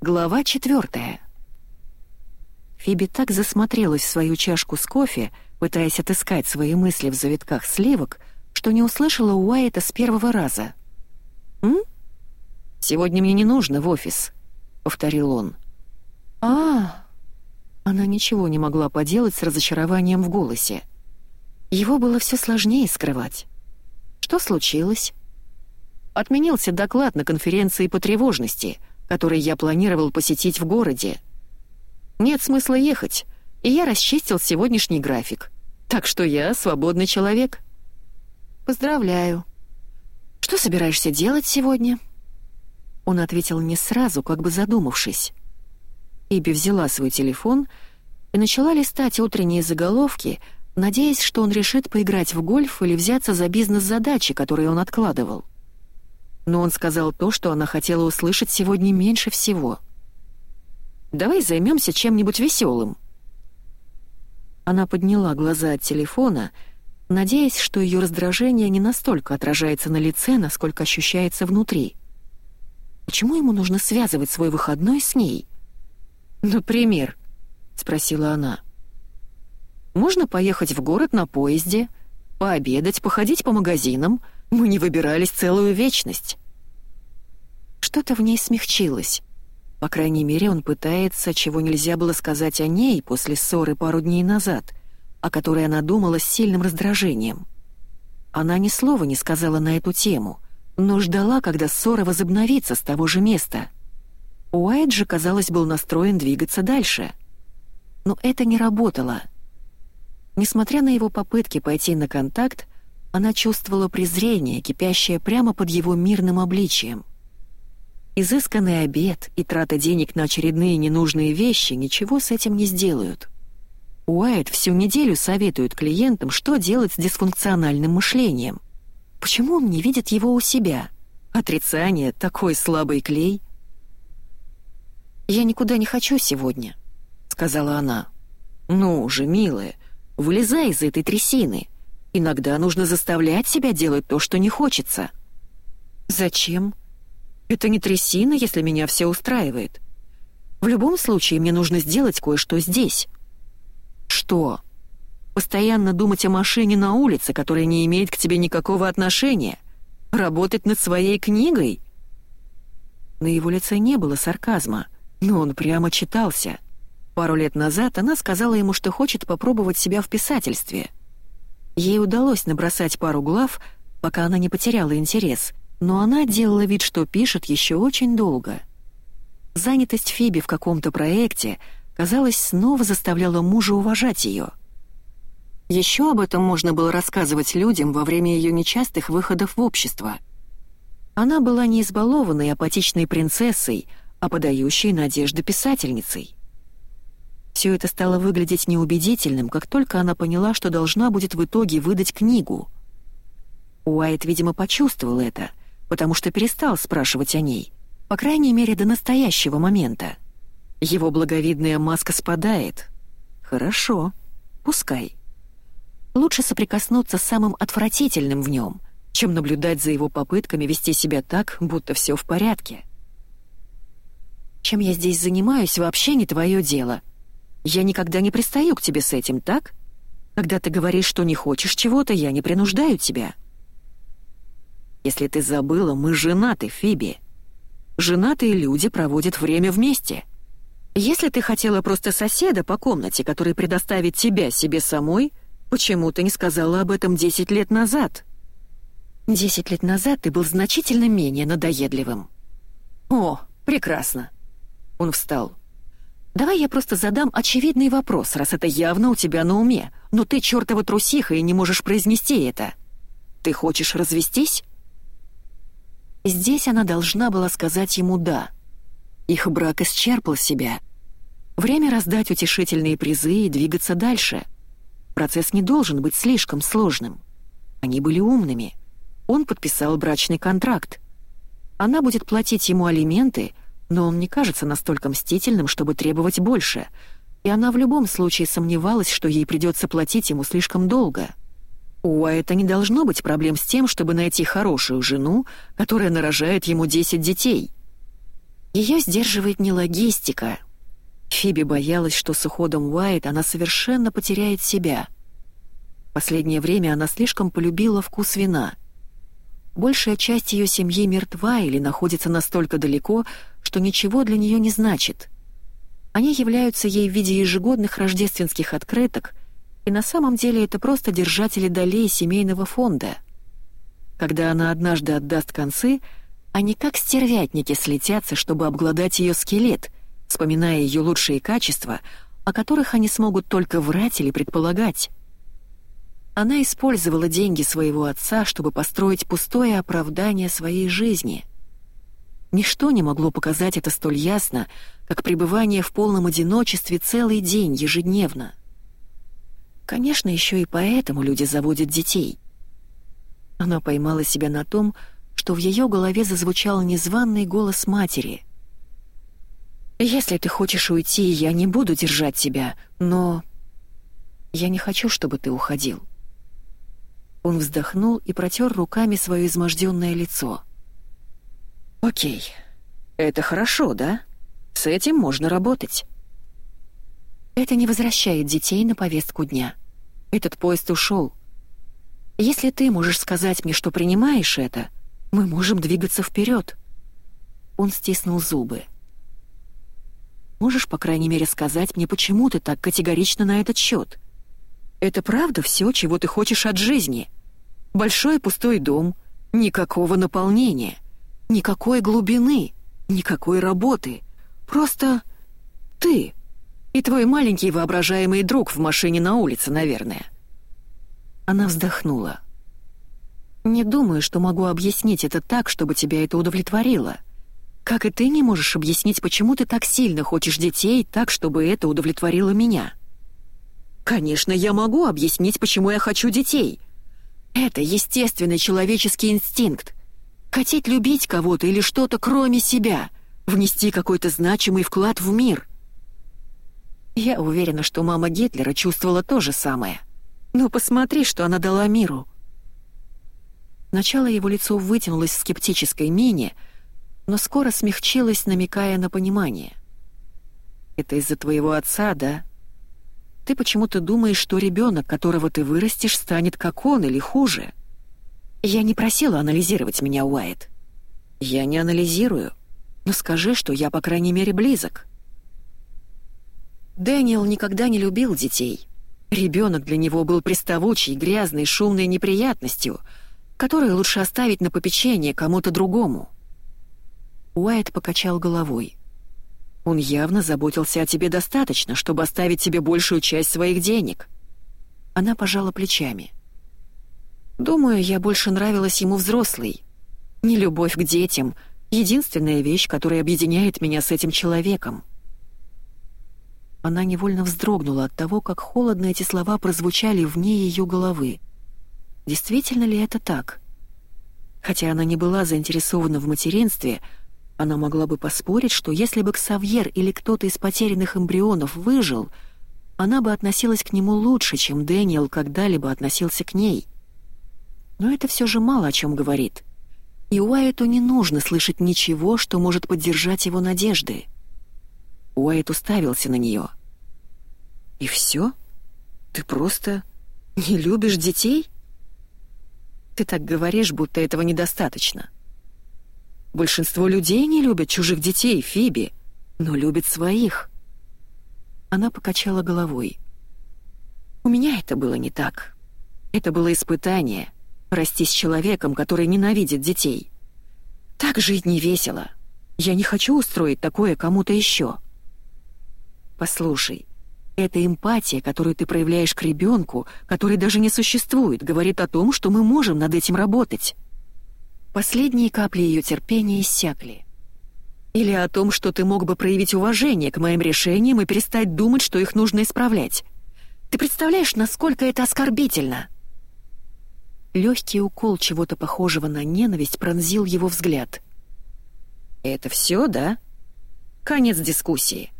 Глава четвертая. Фиби так засмотрелась в свою чашку с кофе, пытаясь отыскать свои мысли в завитках сливок, что не услышала Уайта с первого раза. «М? Сегодня мне не нужно в офис», — повторил он. а Она ничего не могла поделать с разочарованием в голосе. Его было все сложнее скрывать. Что случилось? Отменился доклад на конференции по тревожности, который я планировал посетить в городе. Нет смысла ехать, и я расчистил сегодняшний график. Так что я свободный человек. Поздравляю. Что собираешься делать сегодня? Он ответил не сразу, как бы задумавшись. Иби взяла свой телефон и начала листать утренние заголовки, надеясь, что он решит поиграть в гольф или взяться за бизнес-задачи, которые он откладывал. Но он сказал то, что она хотела услышать сегодня меньше всего. «Давай займемся чем-нибудь веселым». Она подняла глаза от телефона, надеясь, что ее раздражение не настолько отражается на лице, насколько ощущается внутри. Почему ему нужно связывать свой выходной с ней? «Например?» — спросила она. «Можно поехать в город на поезде, пообедать, походить по магазинам. Мы не выбирались целую вечность». Что-то в ней смягчилось. По крайней мере, он пытается, чего нельзя было сказать о ней после ссоры пару дней назад, о которой она думала с сильным раздражением. Она ни слова не сказала на эту тему, но ждала, когда ссора возобновится с того же места. Уайт же, казалось, был настроен двигаться дальше. Но это не работало. Несмотря на его попытки пойти на контакт, она чувствовала презрение, кипящее прямо под его мирным обличием. Изысканный обед и трата денег на очередные ненужные вещи ничего с этим не сделают. Уайт всю неделю советует клиентам, что делать с дисфункциональным мышлением. Почему он не видит его у себя? Отрицание — такой слабый клей. «Я никуда не хочу сегодня», — сказала она. «Ну же, милая, вылезай из этой трясины. Иногда нужно заставлять себя делать то, что не хочется». «Зачем?» Это не трясина, если меня все устраивает. В любом случае, мне нужно сделать кое-что здесь. Что? Постоянно думать о машине на улице, которая не имеет к тебе никакого отношения? Работать над своей книгой? На его лице не было сарказма, но он прямо читался. Пару лет назад она сказала ему, что хочет попробовать себя в писательстве. Ей удалось набросать пару глав, пока она не потеряла интерес — но она делала вид, что пишет еще очень долго. Занятость Фиби в каком-то проекте, казалось, снова заставляла мужа уважать ее. Еще об этом можно было рассказывать людям во время ее нечастых выходов в общество. Она была не избалованной апатичной принцессой, а подающей надежды писательницей. Все это стало выглядеть неубедительным, как только она поняла, что должна будет в итоге выдать книгу. Уайт, видимо, почувствовал это, потому что перестал спрашивать о ней, по крайней мере, до настоящего момента. Его благовидная маска спадает. Хорошо, пускай. Лучше соприкоснуться с самым отвратительным в нем, чем наблюдать за его попытками вести себя так, будто все в порядке. Чем я здесь занимаюсь, вообще не твое дело. Я никогда не пристаю к тебе с этим, так? Когда ты говоришь, что не хочешь чего-то, я не принуждаю тебя. Если ты забыла, мы женаты, Фиби. Женатые люди проводят время вместе. Если ты хотела просто соседа по комнате, который предоставит тебя себе самой, почему ты не сказала об этом 10 лет назад? 10 лет назад ты был значительно менее надоедливым. О, прекрасно. Он встал. Давай я просто задам очевидный вопрос, раз это явно у тебя на уме, но ты чертова трусиха и не можешь произнести это. Ты хочешь развестись? Здесь она должна была сказать ему «да». Их брак исчерпал себя. Время раздать утешительные призы и двигаться дальше. Процесс не должен быть слишком сложным. Они были умными. Он подписал брачный контракт. Она будет платить ему алименты, но он не кажется настолько мстительным, чтобы требовать больше, и она в любом случае сомневалась, что ей придется платить ему слишком долго. У Уайта не должно быть проблем с тем, чтобы найти хорошую жену, которая нарожает ему 10 детей. Ее сдерживает не логистика. Фиби боялась, что с уходом Уайт она совершенно потеряет себя. Последнее время она слишком полюбила вкус вина. Большая часть ее семьи мертва или находится настолько далеко, что ничего для нее не значит. Они являются ей в виде ежегодных рождественских открыток, и на самом деле это просто держатели долей семейного фонда. Когда она однажды отдаст концы, они как стервятники слетятся, чтобы обглодать ее скелет, вспоминая ее лучшие качества, о которых они смогут только врать или предполагать. Она использовала деньги своего отца, чтобы построить пустое оправдание своей жизни. Ничто не могло показать это столь ясно, как пребывание в полном одиночестве целый день ежедневно. Конечно, еще и поэтому люди заводят детей. Она поймала себя на том, что в ее голове зазвучал незваный голос матери. «Если ты хочешь уйти, я не буду держать тебя, но...» «Я не хочу, чтобы ты уходил». Он вздохнул и протер руками свое изможденное лицо. «Окей, это хорошо, да? С этим можно работать». Это не возвращает детей на повестку дня. Этот поезд ушел. Если ты можешь сказать мне, что принимаешь это, мы можем двигаться вперед. Он стиснул зубы. Можешь, по крайней мере, сказать мне, почему ты так категорично на этот счет? Это правда все, чего ты хочешь от жизни? Большой пустой дом, никакого наполнения, никакой глубины, никакой работы. Просто ты и твой маленький воображаемый друг в машине на улице, наверное. Она вздохнула. Не думаю, что могу объяснить это так, чтобы тебя это удовлетворило. Как и ты не можешь объяснить, почему ты так сильно хочешь детей, так, чтобы это удовлетворило меня. Конечно, я могу объяснить, почему я хочу детей. Это естественный человеческий инстинкт. Хотеть любить кого-то или что-то кроме себя, внести какой-то значимый вклад в мир. Я уверена, что мама Гитлера чувствовала то же самое. Но посмотри, что она дала миру. Сначала его лицо вытянулось в скептической мине, но скоро смягчилось, намекая на понимание. «Это из-за твоего отца, да? Ты почему-то думаешь, что ребенок, которого ты вырастешь, станет как он или хуже?» «Я не просила анализировать меня, Уайт». «Я не анализирую, но скажи, что я, по крайней мере, близок». Дэниел никогда не любил детей. Ребенок для него был приставучей, грязной, шумной неприятностью, которую лучше оставить на попечение кому-то другому. Уайт покачал головой. Он явно заботился о тебе достаточно, чтобы оставить тебе большую часть своих денег. Она пожала плечами. Думаю, я больше нравилась ему взрослой. Не любовь к детям — единственная вещь, которая объединяет меня с этим человеком. Она невольно вздрогнула от того, как холодно эти слова прозвучали вне ее головы. Действительно ли это так? Хотя она не была заинтересована в материнстве, она могла бы поспорить, что если бы Ксавьер или кто-то из потерянных эмбрионов выжил, она бы относилась к нему лучше, чем Дэниел когда-либо относился к ней. Но это все же мало о чем говорит. И Уайту не нужно слышать ничего, что может поддержать его надежды. Уайт уставился на нее. «И все? Ты просто не любишь детей?» «Ты так говоришь, будто этого недостаточно». «Большинство людей не любят чужих детей, Фиби, но любят своих». Она покачала головой. «У меня это было не так. Это было испытание — расти с человеком, который ненавидит детей. Так жить не весело. Я не хочу устроить такое кому-то еще». Послушай, эта эмпатия, которую ты проявляешь к ребенку, который даже не существует, говорит о том, что мы можем над этим работать. Последние капли ее терпения иссякли. Или о том, что ты мог бы проявить уважение к моим решениям и перестать думать, что их нужно исправлять. Ты представляешь, насколько это оскорбительно?» Легкий укол чего-то похожего на ненависть пронзил его взгляд. «Это все, да? Конец дискуссии.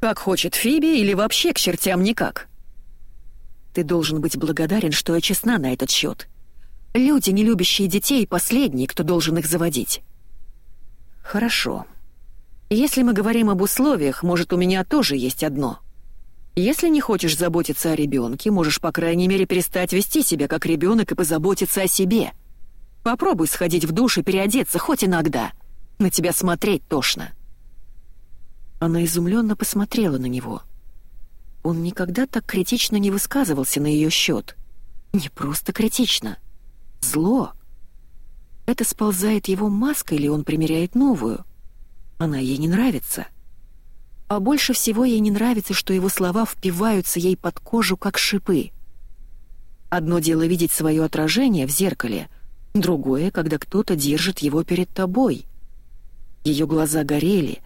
Как хочет Фиби или вообще к чертям никак. Ты должен быть благодарен, что я честна на этот счет. Люди, не любящие детей, последние, кто должен их заводить. Хорошо. Если мы говорим об условиях, может, у меня тоже есть одно. Если не хочешь заботиться о ребенке, можешь, по крайней мере, перестать вести себя как ребенок и позаботиться о себе. Попробуй сходить в душ и переодеться хоть иногда. На тебя смотреть тошно». Она изумленно посмотрела на него. Он никогда так критично не высказывался на ее счет. Не просто критично. Зло. Это сползает его маска или он примеряет новую? Она ей не нравится. А больше всего ей не нравится, что его слова впиваются ей под кожу, как шипы. Одно дело видеть свое отражение в зеркале, другое, когда кто-то держит его перед тобой. Ее глаза горели,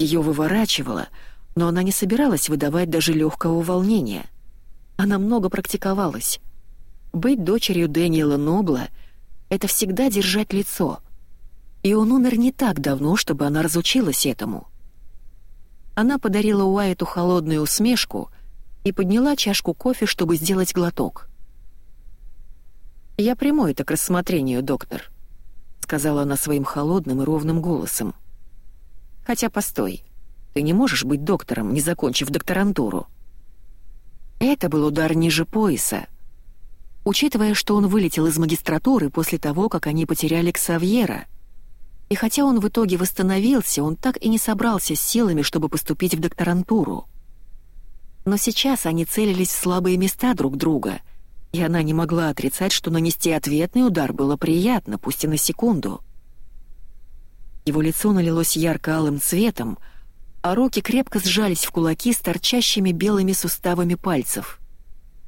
ее выворачивало, но она не собиралась выдавать даже легкого волнения. Она много практиковалась. Быть дочерью Дэниела Нобла — это всегда держать лицо. И он умер не так давно, чтобы она разучилась этому. Она подарила Уайту холодную усмешку и подняла чашку кофе, чтобы сделать глоток. «Я приму это к рассмотрению, доктор», — сказала она своим холодным и ровным голосом. «Хотя, постой, ты не можешь быть доктором, не закончив докторантуру». Это был удар ниже пояса. Учитывая, что он вылетел из магистратуры после того, как они потеряли Ксавьера. И хотя он в итоге восстановился, он так и не собрался с силами, чтобы поступить в докторантуру. Но сейчас они целились в слабые места друг друга — и она не могла отрицать, что нанести ответный удар было приятно, пусть и на секунду. Его лицо налилось ярко-алым цветом, а руки крепко сжались в кулаки с торчащими белыми суставами пальцев.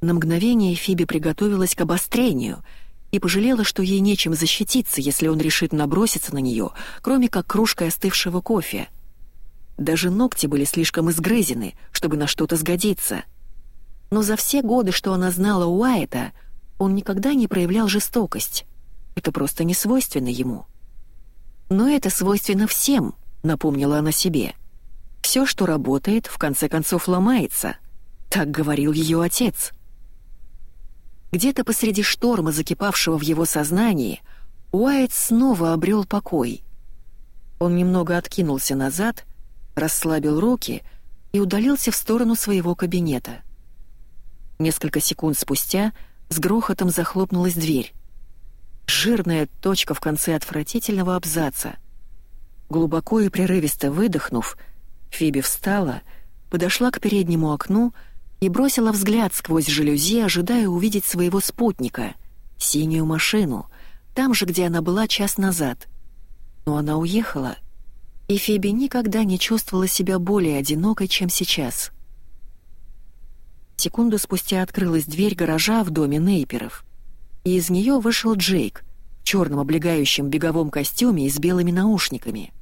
На мгновение Фиби приготовилась к обострению и пожалела, что ей нечем защититься, если он решит наброситься на нее, кроме как кружкой остывшего кофе. Даже ногти были слишком изгрызены, чтобы на что-то сгодиться — но за все годы, что она знала Уайта, он никогда не проявлял жестокость. Это просто не свойственно ему. Но это свойственно всем, напомнила она себе. Все, что работает, в конце концов ломается. Так говорил ее отец. Где-то посреди шторма, закипавшего в его сознании, Уайт снова обрел покой. Он немного откинулся назад, расслабил руки и удалился в сторону своего кабинета. Несколько секунд спустя с грохотом захлопнулась дверь. Жирная точка в конце отвратительного абзаца. Глубоко и прерывисто выдохнув, Фиби встала, подошла к переднему окну и бросила взгляд сквозь жалюзи, ожидая увидеть своего спутника, синюю машину, там же, где она была час назад. Но она уехала, и Фиби никогда не чувствовала себя более одинокой, чем сейчас — Секунду спустя открылась дверь гаража в доме Нейперов. И из нее вышел Джейк в черном облегающем беговом костюме и с белыми наушниками.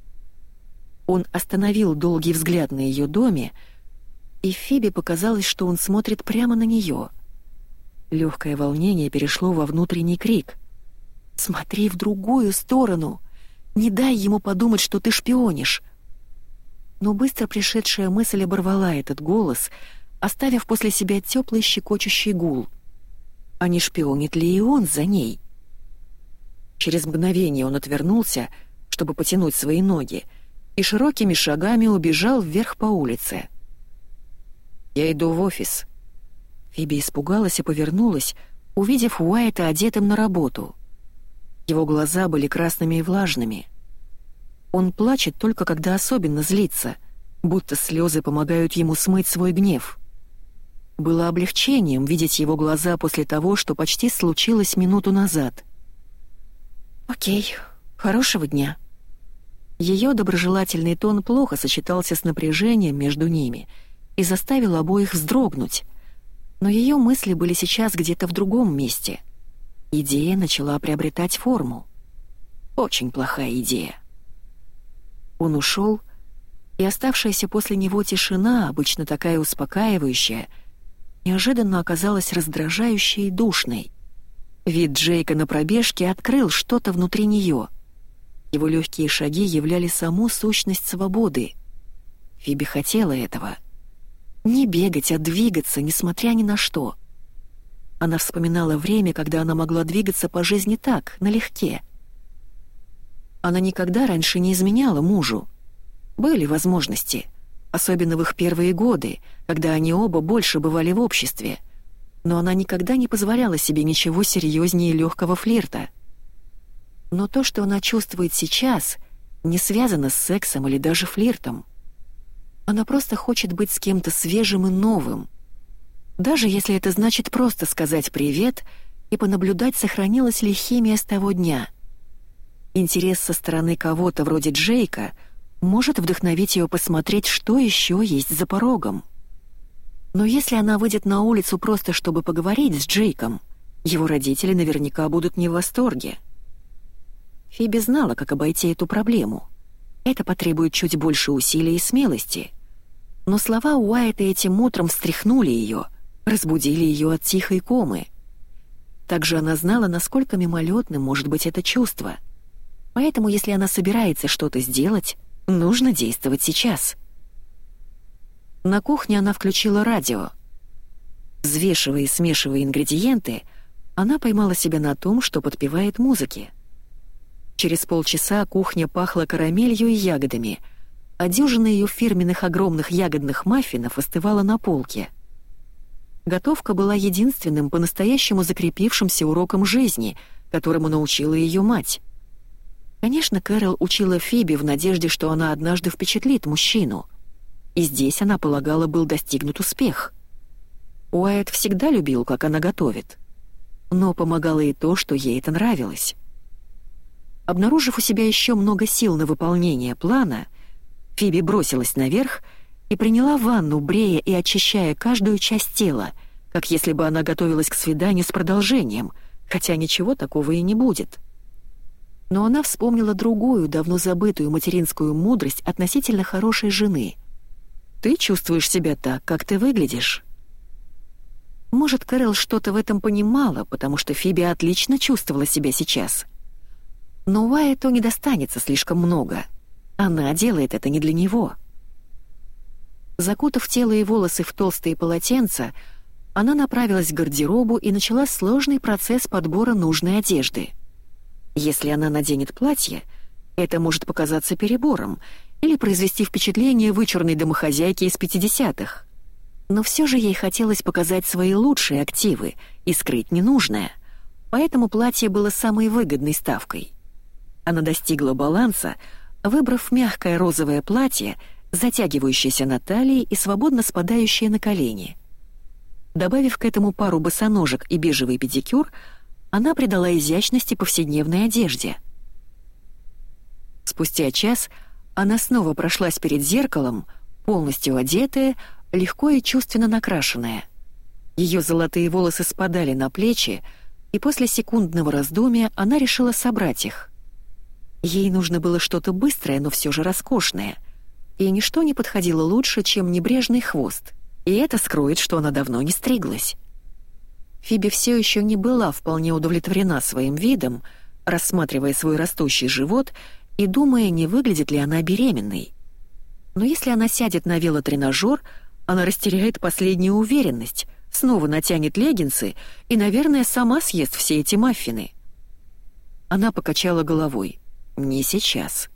Он остановил долгий взгляд на ее доме, и Фиби показалось, что он смотрит прямо на нее. Легкое волнение перешло во внутренний крик. «Смотри в другую сторону! Не дай ему подумать, что ты шпионишь!» Но быстро пришедшая мысль оборвала этот голос — оставив после себя теплый щекочущий гул. А не шпионит ли и он за ней? Через мгновение он отвернулся, чтобы потянуть свои ноги, и широкими шагами убежал вверх по улице. «Я иду в офис». Фиби испугалась и повернулась, увидев Уайта одетым на работу. Его глаза были красными и влажными. Он плачет только когда особенно злится, будто слезы помогают ему смыть свой гнев. Было облегчением видеть его глаза после того, что почти случилось минуту назад. «Окей, хорошего дня». Ее доброжелательный тон плохо сочетался с напряжением между ними и заставил обоих вздрогнуть. Но ее мысли были сейчас где-то в другом месте. Идея начала приобретать форму. Очень плохая идея. Он ушел, и оставшаяся после него тишина, обычно такая успокаивающая — неожиданно оказалась раздражающей и душной. Вид Джейка на пробежке открыл что-то внутри нее. Его легкие шаги являли саму сущность свободы. Фиби хотела этого. Не бегать, а двигаться, несмотря ни на что. Она вспоминала время, когда она могла двигаться по жизни так, налегке. Она никогда раньше не изменяла мужу. Были возможности, особенно в их первые годы, когда они оба больше бывали в обществе. Но она никогда не позволяла себе ничего серьезнее легкого флирта. Но то, что она чувствует сейчас, не связано с сексом или даже флиртом. Она просто хочет быть с кем-то свежим и новым. Даже если это значит просто сказать «привет» и понаблюдать, сохранилась ли химия с того дня. Интерес со стороны кого-то вроде Джейка может вдохновить ее посмотреть, что еще есть за порогом. Но если она выйдет на улицу просто чтобы поговорить с Джейком, его родители наверняка будут не в восторге. Фиби знала, как обойти эту проблему. Это потребует чуть больше усилий и смелости. Но слова Уайта этим утром встряхнули ее, разбудили ее от тихой комы. Также она знала, насколько мимолетным может быть это чувство. Поэтому, если она собирается что-то сделать, нужно действовать сейчас. На кухне она включила радио. Взвешивая и смешивая ингредиенты, она поймала себя на том, что подпевает музыке. Через полчаса кухня пахла карамелью и ягодами, а дюжина ее фирменных огромных ягодных маффинов остывала на полке. Готовка была единственным по-настоящему закрепившимся уроком жизни, которому научила ее мать. Конечно, Кэрол учила Фиби в надежде, что она однажды впечатлит мужчину. И здесь, она полагала, был достигнут успех. Уайт всегда любил, как она готовит. Но помогало и то, что ей это нравилось. Обнаружив у себя еще много сил на выполнение плана, Фиби бросилась наверх и приняла ванну, брея и очищая каждую часть тела, как если бы она готовилась к свиданию с продолжением, хотя ничего такого и не будет. Но она вспомнила другую, давно забытую материнскую мудрость относительно хорошей жены. «Ты чувствуешь себя так, как ты выглядишь». Может, Кэрол что-то в этом понимала, потому что Фиби отлично чувствовала себя сейчас — но Уайту не достанется слишком много. Она делает это не для него. Закутав тело и волосы в толстые полотенца, она направилась к гардеробу и начала сложный процесс подбора нужной одежды. Если она наденет платье, это может показаться перебором или произвести впечатление вычурной домохозяйки из 50-х. Но все же ей хотелось показать свои лучшие активы и скрыть ненужное, поэтому платье было самой выгодной ставкой — она достигла баланса, выбрав мягкое розовое платье, затягивающееся на талии и свободно спадающее на колени. Добавив к этому пару босоножек и бежевый педикюр, она придала изящности повседневной одежде. Спустя час она снова прошлась перед зеркалом, полностью одетая, легко и чувственно накрашенная. Ее золотые волосы спадали на плечи, и после секундного раздумия она решила собрать их. Ей нужно было что-то быстрое, но все же роскошное. И ничто не подходило лучше, чем небрежный хвост. И это скроет, что она давно не стриглась. Фиби все еще не была вполне удовлетворена своим видом, рассматривая свой растущий живот и думая, не выглядит ли она беременной. Но если она сядет на велотренажер, она растеряет последнюю уверенность, снова натянет леггинсы и, наверное, сама съест все эти маффины. Она покачала головой. Не сейчас.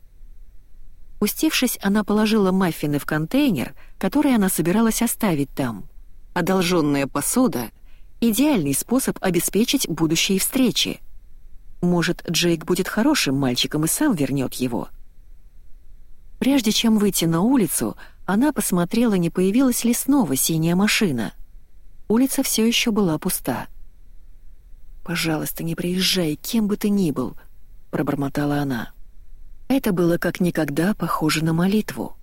Устившись, она положила маффины в контейнер, который она собиралась оставить там. Одолженная посуда — идеальный способ обеспечить будущие встречи. Может, Джейк будет хорошим мальчиком и сам вернет его. Прежде чем выйти на улицу, она посмотрела, не появилась ли снова синяя машина. Улица все еще была пуста. «Пожалуйста, не приезжай, кем бы ты ни был», — пробормотала она. Это было как никогда похоже на молитву.